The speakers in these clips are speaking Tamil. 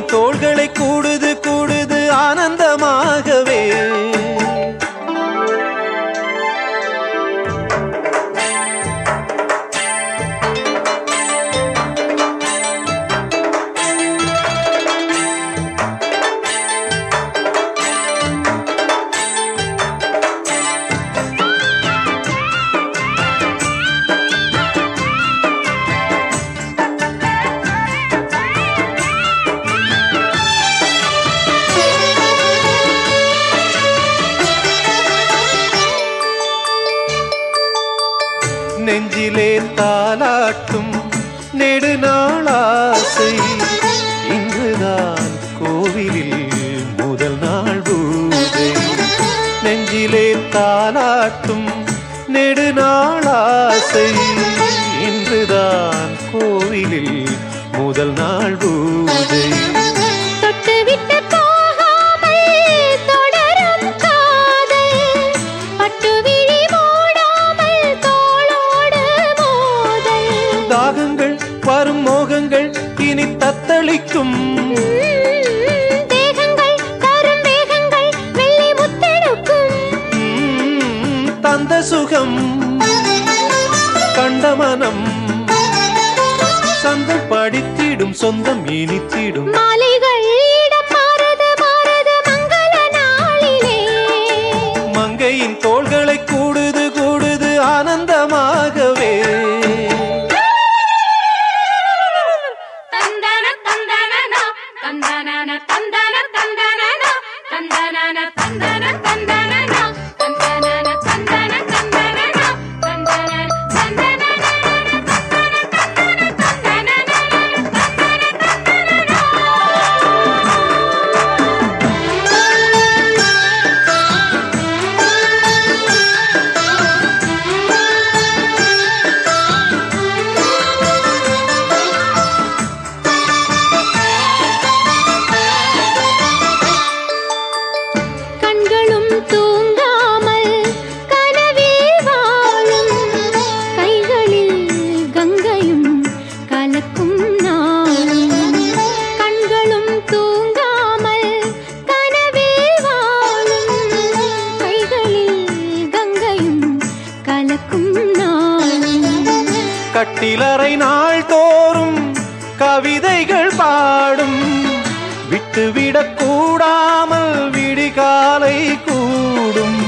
தோள்களை நெஞ்சிலே தாலாட்டும் நெடுநாளாசை. இன்றுதான் கோவிலில் முதல் நாள் பூஜை. நெஞ்சிலே தாலாட்டும் நெடுநாள் அளிக்கும் தந்த சுகம் கண்ட மனம் சந்தம் படித்திடும் சொந்தம் இனித்திடும். மங்கையின் தோள்களை கூட கலக்கும் கட்டிலறை நாள் தோறும் கவிதைகள் பாடும். விட்டுவிடக் கூடாமல் விடிகாலை கூடும்.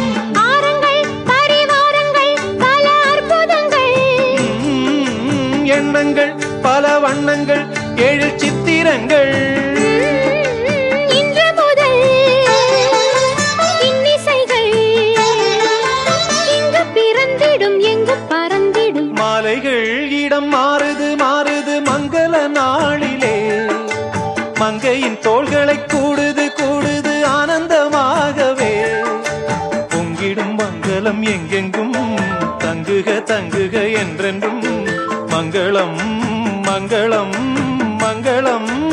எண்ணங்கள் பல வண்ணங்கள் ஏழு சித்திரங்கள். நாளிலே மங்கையின் தோள்களை கூடுது கூடுது ஆனந்தமாகவே. பொங்கிடும் மங்களம் எங்கெங்கும் தங்குக தங்குக என்றென்றும். மங்களம் மங்களம் மங்களம்.